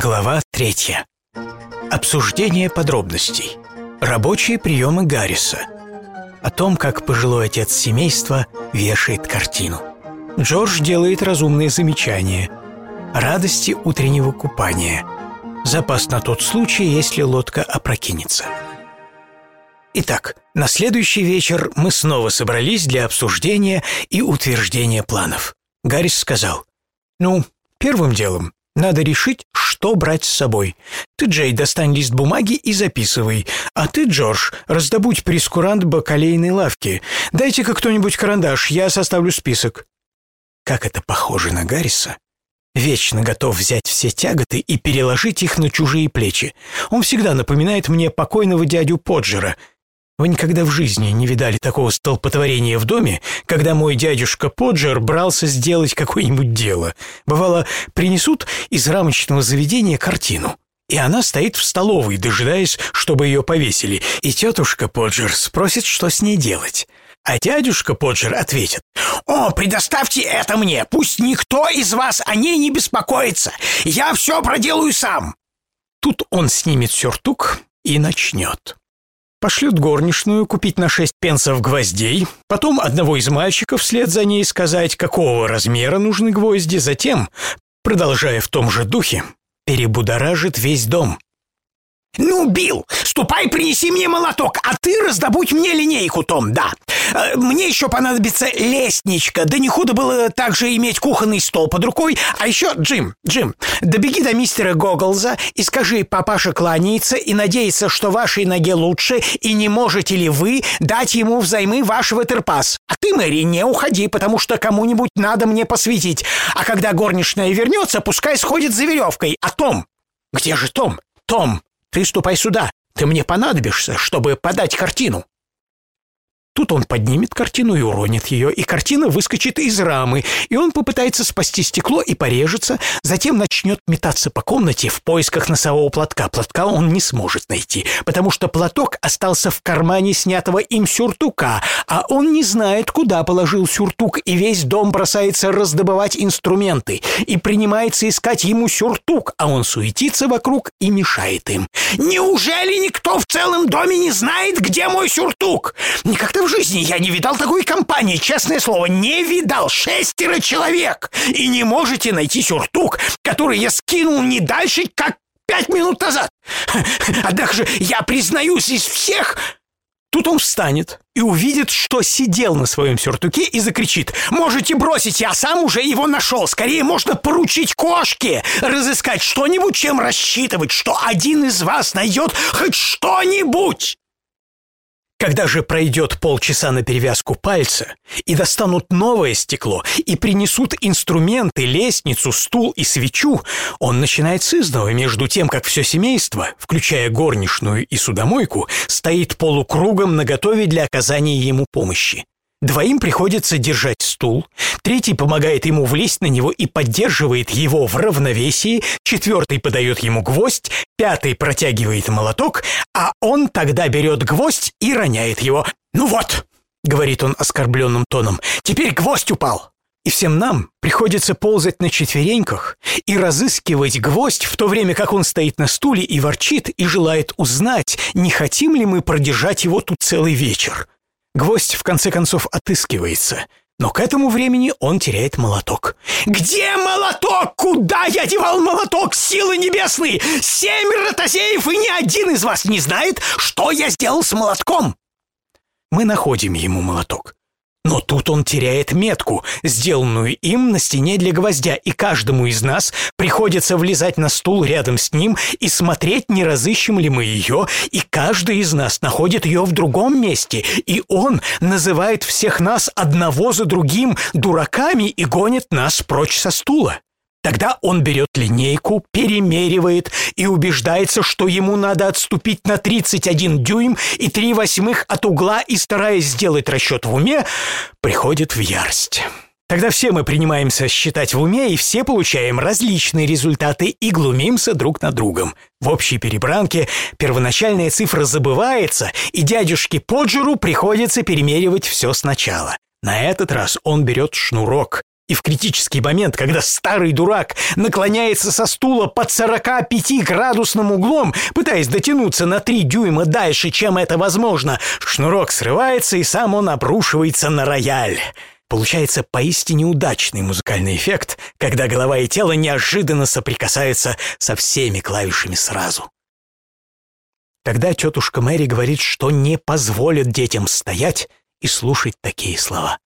Глава третья. Обсуждение подробностей. Рабочие приемы Гарриса. О том, как пожилой отец семейства вешает картину. Джордж делает разумные замечания. Радости утреннего купания. Запас на тот случай, если лодка опрокинется. Итак, на следующий вечер мы снова собрались для обсуждения и утверждения планов. Гаррис сказал, «Ну, первым делом надо решить, что брать с собой. Ты, Джей, достань лист бумаги и записывай. А ты, Джордж, раздобудь прескурант бакалейной лавки. Дайте-ка кто-нибудь карандаш, я составлю список». Как это похоже на Гарриса. Вечно готов взять все тяготы и переложить их на чужие плечи. Он всегда напоминает мне покойного дядю Поджера — вы никогда в жизни не видали такого столпотворения в доме, когда мой дядюшка Поджер брался сделать какое-нибудь дело. Бывало, принесут из рамочного заведения картину. И она стоит в столовой, дожидаясь, чтобы ее повесили. И тетушка Поджер спросит, что с ней делать. А дядюшка Поджер ответит, «О, предоставьте это мне, пусть никто из вас о ней не беспокоится, я все проделаю сам». Тут он снимет сюртук и начнет. Пошлют горничную купить на шесть пенсов гвоздей, потом одного из мальчиков вслед за ней сказать, какого размера нужны гвозди, затем, продолжая в том же духе, перебудоражит весь дом. «Ну, Билл, ступай, принеси мне молоток, а ты раздобудь мне линейку, Том, да. Э, мне еще понадобится лестничка, да не худо было также иметь кухонный стол под рукой. А еще, Джим, Джим, добеги до мистера Гоголза и скажи, папаша кланяется и надеется, что вашей ноге лучше, и не можете ли вы дать ему взаймы ваш ватерпас. А ты, Мэри, не уходи, потому что кому-нибудь надо мне посвятить. А когда горничная вернется, пускай сходит за веревкой. А Том? Где же Том? Том, ты ступай сюда. Ты мне понадобишься, чтобы подать картину. Тут он поднимет картину и уронит ее, и картина выскочит из рамы, и он попытается спасти стекло и порежется, затем начнет метаться по комнате в поисках носового платка. Платка он не сможет найти, потому что платок остался в кармане снятого им сюртука, а он не знает, куда положил сюртук, и весь дом бросается раздобывать инструменты и принимается искать ему сюртук, а он суетится вокруг и мешает им. «Неужели никто в целом доме не знает, где мой сюртук? Никогда в жизни я не видал такой компании, честное слово, не видал. Шестеро человек. И не можете найти сюртук, который я скинул не дальше, как пять минут назад. Однако же я признаюсь из всех... Тут он встанет и увидит, что сидел на своем сюртуке и закричит «Можете бросить, я сам уже его нашел! Скорее можно поручить кошке разыскать что-нибудь, чем рассчитывать, что один из вас найдет хоть что-нибудь!» Когда же пройдет полчаса на перевязку пальца, и достанут новое стекло, и принесут инструменты, лестницу, стул и свечу, он начинает с изнова, между тем, как все семейство, включая горничную и судомойку, стоит полукругом наготове для оказания ему помощи. Двоим приходится держать стул, третий помогает ему влезть на него и поддерживает его в равновесии, четвертый подает ему гвоздь, пятый протягивает молоток, а он тогда берет гвоздь и роняет его. «Ну вот», — говорит он оскорбленным тоном, — «теперь гвоздь упал». И всем нам приходится ползать на четвереньках и разыскивать гвоздь, в то время как он стоит на стуле и ворчит и желает узнать, не хотим ли мы продержать его тут целый вечер. Гвоздь в конце концов отыскивается, но к этому времени он теряет молоток. «Где молоток? Куда я девал молоток? Силы небесные! Семь ротозеев, и ни один из вас не знает, что я сделал с молотком!» Мы находим ему молоток. Но тут он теряет метку, сделанную им на стене для гвоздя, и каждому из нас приходится влезать на стул рядом с ним и смотреть, не разыщем ли мы ее, и каждый из нас находит ее в другом месте, и он называет всех нас одного за другим дураками и гонит нас прочь со стула. Тогда он берет линейку, перемеривает и убеждается, что ему надо отступить на 31 дюйм и 3 восьмых от угла и, стараясь сделать расчет в уме, приходит в ярость. Тогда все мы принимаемся считать в уме, и все получаем различные результаты и глумимся друг над другом. В общей перебранке первоначальная цифра забывается, и дядюшке Поджеру приходится перемеривать все сначала. На этот раз он берет шнурок, И в критический момент, когда старый дурак наклоняется со стула под 45-градусным углом, пытаясь дотянуться на 3 дюйма дальше, чем это возможно, шнурок срывается, и сам он обрушивается на рояль. Получается поистине удачный музыкальный эффект, когда голова и тело неожиданно соприкасаются со всеми клавишами сразу. Тогда тетушка Мэри говорит, что не позволит детям стоять и слушать такие слова.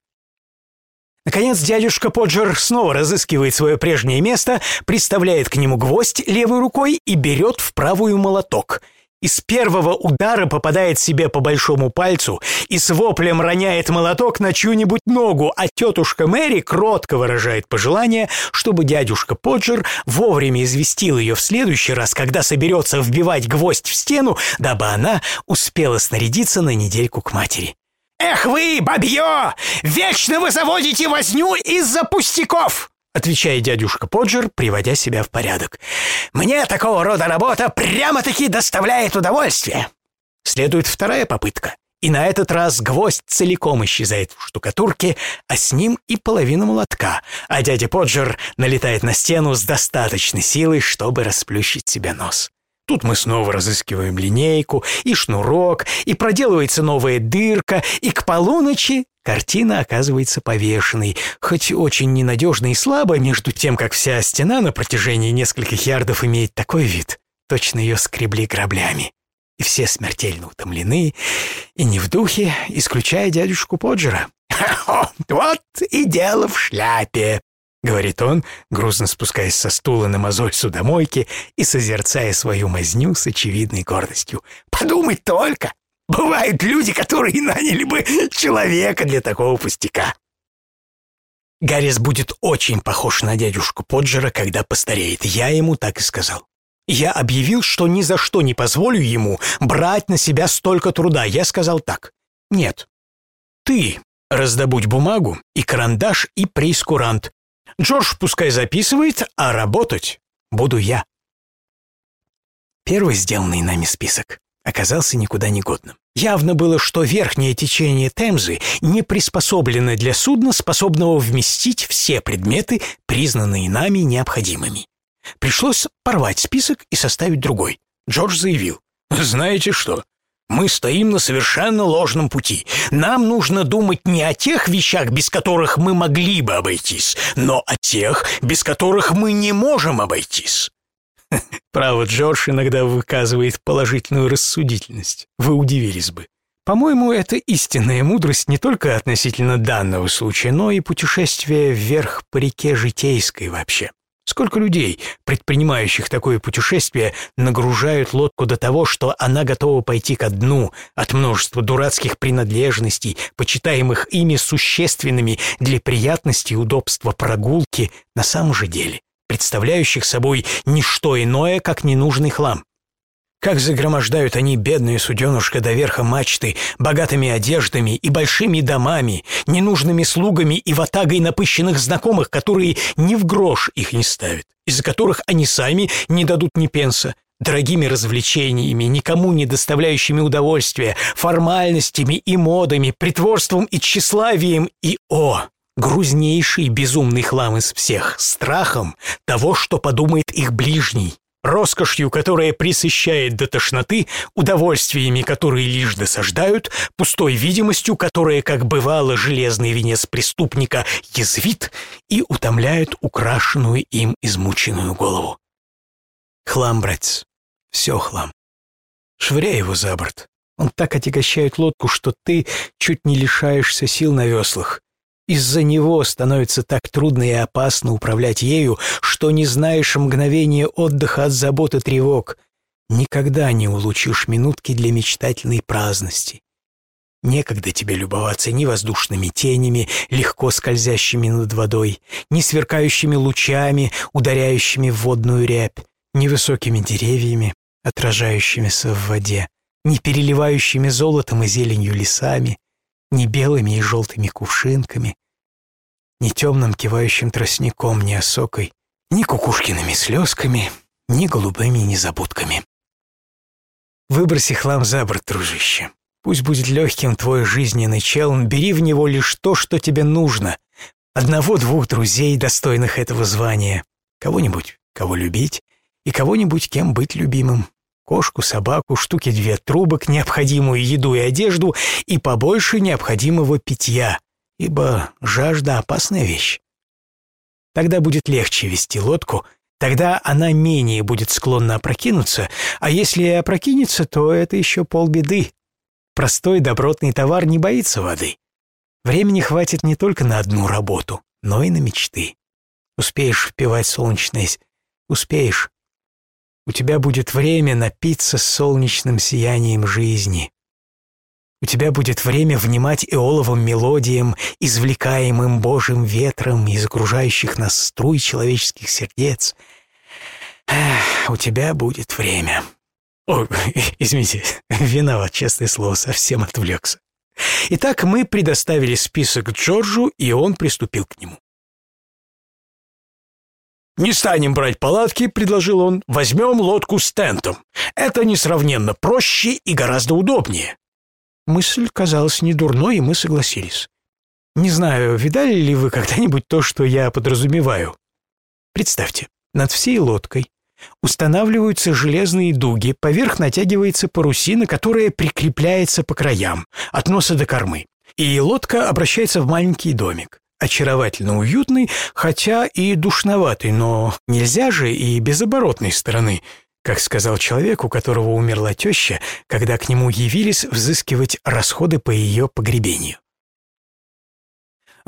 Наконец дядюшка Поджер снова разыскивает свое прежнее место, приставляет к нему гвоздь левой рукой и берет в правую молоток. Из первого удара попадает себе по большому пальцу и с воплем роняет молоток на чью-нибудь ногу, а тетушка Мэри кротко выражает пожелание, чтобы дядюшка Поджер вовремя известил ее в следующий раз, когда соберется вбивать гвоздь в стену, дабы она успела снарядиться на недельку к матери. «Эх вы, бабье! Вечно вы заводите возню из-за пустяков!» отвечает дядюшка Поджер, приводя себя в порядок. «Мне такого рода работа прямо-таки доставляет удовольствие!» Следует вторая попытка, и на этот раз гвоздь целиком исчезает в штукатурке, а с ним и половина молотка, а дядя Поджер налетает на стену с достаточной силой, чтобы расплющить себе нос. Тут мы снова разыскиваем линейку и шнурок, и проделывается новая дырка, и к полуночи картина оказывается повешенной, хоть очень ненадежно и слабо, между тем, как вся стена на протяжении нескольких ярдов имеет такой вид, точно ее скребли граблями. И все смертельно утомлены, и не в духе, исключая дядюшку Поджера. «Вот и дело в шляпе», — говорит он, грузно спускаясь со стула на мозоль судомойки и созерцая свою мазню с очевидной гордостью. «Подумать только! Бывают люди, которые наняли бы человека для такого пустяка!» Гаррис будет очень похож на дядюшку Поджера, когда постареет. Я ему так и сказал. Я объявил, что ни за что не позволю ему брать на себя столько труда. Я сказал так. Нет. Ты раздобудь бумагу и карандаш и прейскурант, Джордж пускай записывает, а работать буду я. Первый сделанный нами список оказался никуда не годным. Явно было, что верхнее течение Темзы не приспособлено для судна, способного вместить все предметы, признанные нами необходимыми. Пришлось порвать список и составить другой. Джордж заявил, «Знаете что? Мы стоим на совершенно ложном пути. Нам нужно думать не о тех вещах, без которых мы могли бы обойтись, но о тех, без которых мы не можем обойтись. Право, Джордж иногда выказывает положительную рассудительность. Вы удивились бы. По-моему, это истинная мудрость не только относительно данного случая, но и путешествия вверх по реке житейской вообще. Сколько людей, предпринимающих такое путешествие, нагружают лодку до того, что она готова пойти ко дну от множества дурацких принадлежностей, почитаемых ими существенными для приятности и удобства прогулки на самом же деле, представляющих собой не что иное, как ненужный хлам. Как загромождают они бедные суденушка до верха мачты богатыми одеждами и большими домами, ненужными слугами и ватагой напыщенных знакомых, которые ни в грош их не ставят, из-за которых они сами не дадут ни пенса, дорогими развлечениями, никому не доставляющими удовольствия, формальностями и модами, притворством и тщеславием и, о, грузнейший безумный хлам из всех, страхом того, что подумает их ближний, роскошью, которая присыщает до тошноты, удовольствиями, которые лишь досаждают, пустой видимостью, которая, как бывало, железный венец преступника язвит и утомляет украшенную им измученную голову. Хлам, братец, все хлам. Швыряй его за борт. Он так отягощает лодку, что ты чуть не лишаешься сил на веслах. Из-за него становится так трудно и опасно управлять ею, что не знаешь мгновения отдыха от забот и тревог. Никогда не улучшишь минутки для мечтательной праздности. Некогда тебе любоваться ни воздушными тенями, легко скользящими над водой, ни сверкающими лучами, ударяющими в водную рябь, ни высокими деревьями, отражающимися в воде, ни переливающими золотом и зеленью лесами, ни белыми и желтыми кувшинками, ни темным кивающим тростником, ни осокой, ни кукушкиными слезками, ни голубыми незабудками. Выброси хлам за борт, дружище. Пусть будет легким твой жизненный челн, бери в него лишь то, что тебе нужно. Одного-двух друзей, достойных этого звания. Кого-нибудь, кого любить, и кого-нибудь, кем быть любимым. Кошку, собаку, штуки две трубок, необходимую еду и одежду и побольше необходимого питья, ибо жажда — опасная вещь. Тогда будет легче вести лодку, тогда она менее будет склонна опрокинуться, а если и опрокинется, то это еще полбеды. Простой добротный товар не боится воды. Времени хватит не только на одну работу, но и на мечты. Успеешь впивать солнечное, успеешь. У тебя будет время напиться солнечным сиянием жизни. У тебя будет время внимать эоловым мелодиям, извлекаемым Божьим ветром из окружающих нас струй человеческих сердец. Эх, у тебя будет время. О, извините, виноват, честное слово, совсем отвлекся. Итак, мы предоставили список Джорджу, и он приступил к нему. «Не станем брать палатки», — предложил он, — «возьмем лодку с тентом. Это несравненно проще и гораздо удобнее». Мысль казалась недурной, и мы согласились. Не знаю, видали ли вы когда-нибудь то, что я подразумеваю? Представьте, над всей лодкой устанавливаются железные дуги, поверх натягивается парусина, которая прикрепляется по краям, от носа до кормы. И лодка обращается в маленький домик. Очаровательно уютный, хотя и душноватый, но нельзя же и без оборотной стороны, как сказал человек, у которого умерла теща, когда к нему явились взыскивать расходы по ее погребению.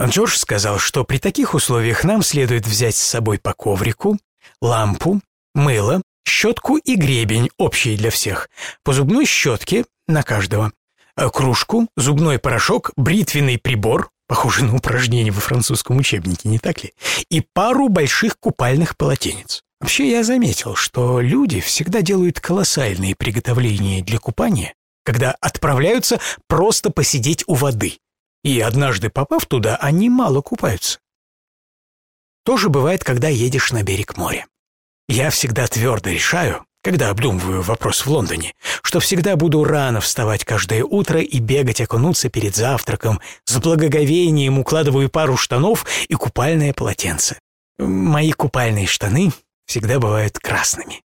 Джордж сказал, что при таких условиях нам следует взять с собой по коврику, лампу, мыло, щетку и гребень, общие для всех, по зубной щетке на каждого, э, кружку, зубной порошок, бритвенный прибор, похоже на упражнение во французском учебнике, не так ли, и пару больших купальных полотенец. Вообще я заметил, что люди всегда делают колоссальные приготовления для купания, когда отправляются просто посидеть у воды. И однажды попав туда, они мало купаются. То же бывает, когда едешь на берег моря. Я всегда твердо решаю, когда обдумываю вопрос в Лондоне, что всегда буду рано вставать каждое утро и бегать окунуться перед завтраком, с благоговением укладываю пару штанов и купальное полотенце. Мои купальные штаны всегда бывают красными.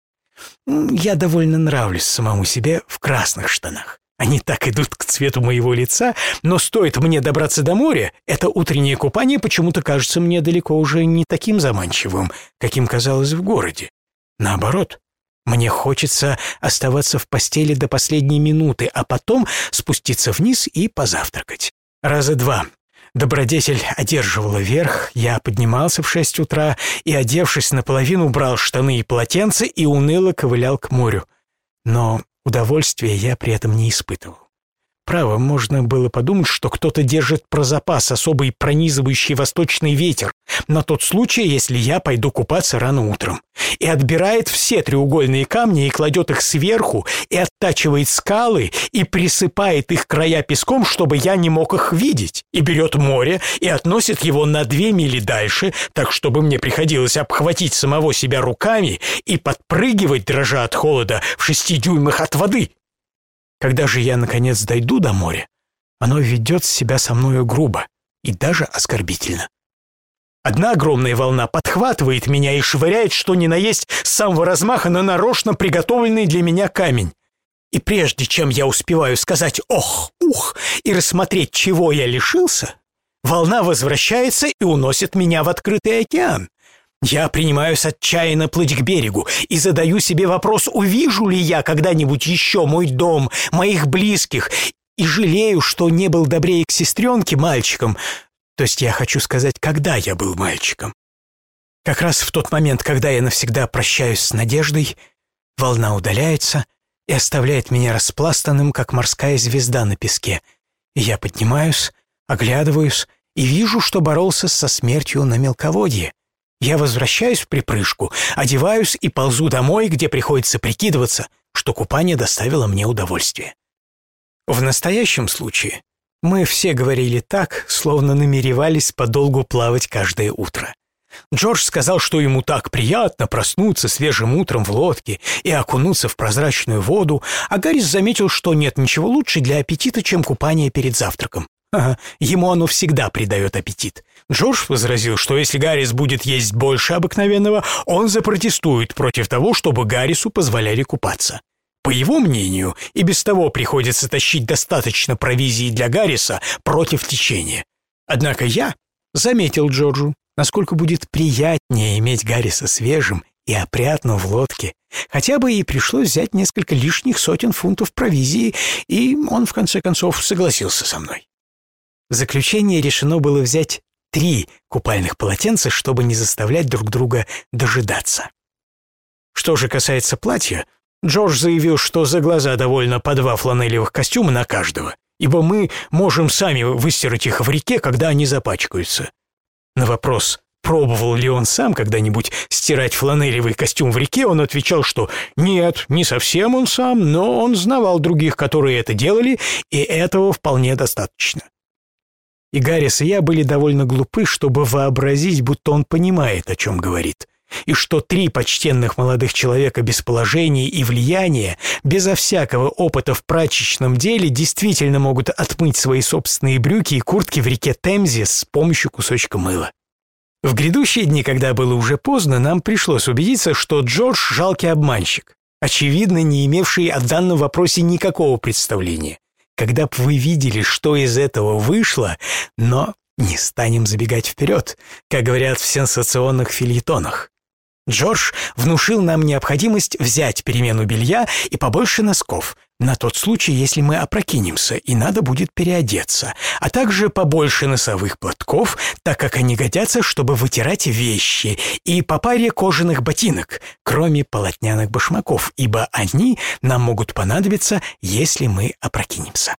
Я довольно нравлюсь самому себе в красных штанах. Они так идут к цвету моего лица, но стоит мне добраться до моря, это утреннее купание почему-то кажется мне далеко уже не таким заманчивым, каким казалось в городе. Наоборот, мне хочется оставаться в постели до последней минуты, а потом спуститься вниз и позавтракать. Раза два. Добродетель одерживала верх, я поднимался в шесть утра и, одевшись наполовину, брал штаны и полотенце и уныло ковылял к морю. Но удовольствия я при этом не испытывал. Право, можно было подумать, что кто-то держит про запас особый пронизывающий восточный ветер на тот случай, если я пойду купаться рано утром. И отбирает все треугольные камни и кладет их сверху, и оттачивает скалы, и присыпает их края песком, чтобы я не мог их видеть. И берет море, и относит его на две мили дальше, так чтобы мне приходилось обхватить самого себя руками и подпрыгивать, дрожа от холода, в шести дюймах от воды. Когда же я, наконец, дойду до моря, оно ведет себя со мною грубо и даже оскорбительно. Одна огромная волна подхватывает меня и швыряет, что ни на есть, с самого размаха на нарочно приготовленный для меня камень. И прежде чем я успеваю сказать «ох, ух» и рассмотреть, чего я лишился, волна возвращается и уносит меня в открытый океан. Я принимаюсь отчаянно плыть к берегу и задаю себе вопрос, увижу ли я когда-нибудь еще мой дом, моих близких, и жалею, что не был добрее к сестренке мальчиком, то есть я хочу сказать, когда я был мальчиком. Как раз в тот момент, когда я навсегда прощаюсь с надеждой, волна удаляется и оставляет меня распластанным, как морская звезда на песке, и я поднимаюсь, оглядываюсь и вижу, что боролся со смертью на мелководье, я возвращаюсь в припрыжку, одеваюсь и ползу домой, где приходится прикидываться, что купание доставило мне удовольствие. В настоящем случае мы все говорили так, словно намеревались подолгу плавать каждое утро. Джордж сказал, что ему так приятно проснуться свежим утром в лодке и окунуться в прозрачную воду, а Гаррис заметил, что нет ничего лучше для аппетита, чем купание перед завтраком. Ага, ему оно всегда придает аппетит. Джордж возразил, что если Гаррис будет есть больше обыкновенного, он запротестует против того, чтобы Гаррису позволяли купаться. По его мнению, и без того приходится тащить достаточно провизии для Гарриса против течения. Однако я заметил Джорджу, насколько будет приятнее иметь Гарриса свежим и опрятным в лодке. Хотя бы и пришлось взять несколько лишних сотен фунтов провизии, и он, в конце концов, согласился со мной. В заключение решено было взять три купальных полотенца, чтобы не заставлять друг друга дожидаться. Что же касается платья, Джордж заявил, что за глаза довольно по два фланелевых костюма на каждого, ибо мы можем сами выстирать их в реке, когда они запачкаются. На вопрос, пробовал ли он сам когда-нибудь стирать фланелевый костюм в реке, он отвечал, что нет, не совсем он сам, но он знавал других, которые это делали, и этого вполне достаточно. И Гаррис и я были довольно глупы, чтобы вообразить, будто он понимает, о чем говорит, и что три почтенных молодых человека без положения и влияния, безо всякого опыта в прачечном деле, действительно могут отмыть свои собственные брюки и куртки в реке Темзе с помощью кусочка мыла. В грядущие дни, когда было уже поздно, нам пришлось убедиться, что Джордж – жалкий обманщик, очевидно, не имевший о данном вопросе никакого представления когда б вы видели, что из этого вышло, но не станем забегать вперед, как говорят в сенсационных фильетонах. Джордж внушил нам необходимость взять перемену белья и побольше носков, на тот случай, если мы опрокинемся и надо будет переодеться, а также побольше носовых платков, так как они годятся, чтобы вытирать вещи, и по паре кожаных ботинок, кроме полотняных башмаков, ибо они нам могут понадобиться, если мы опрокинемся.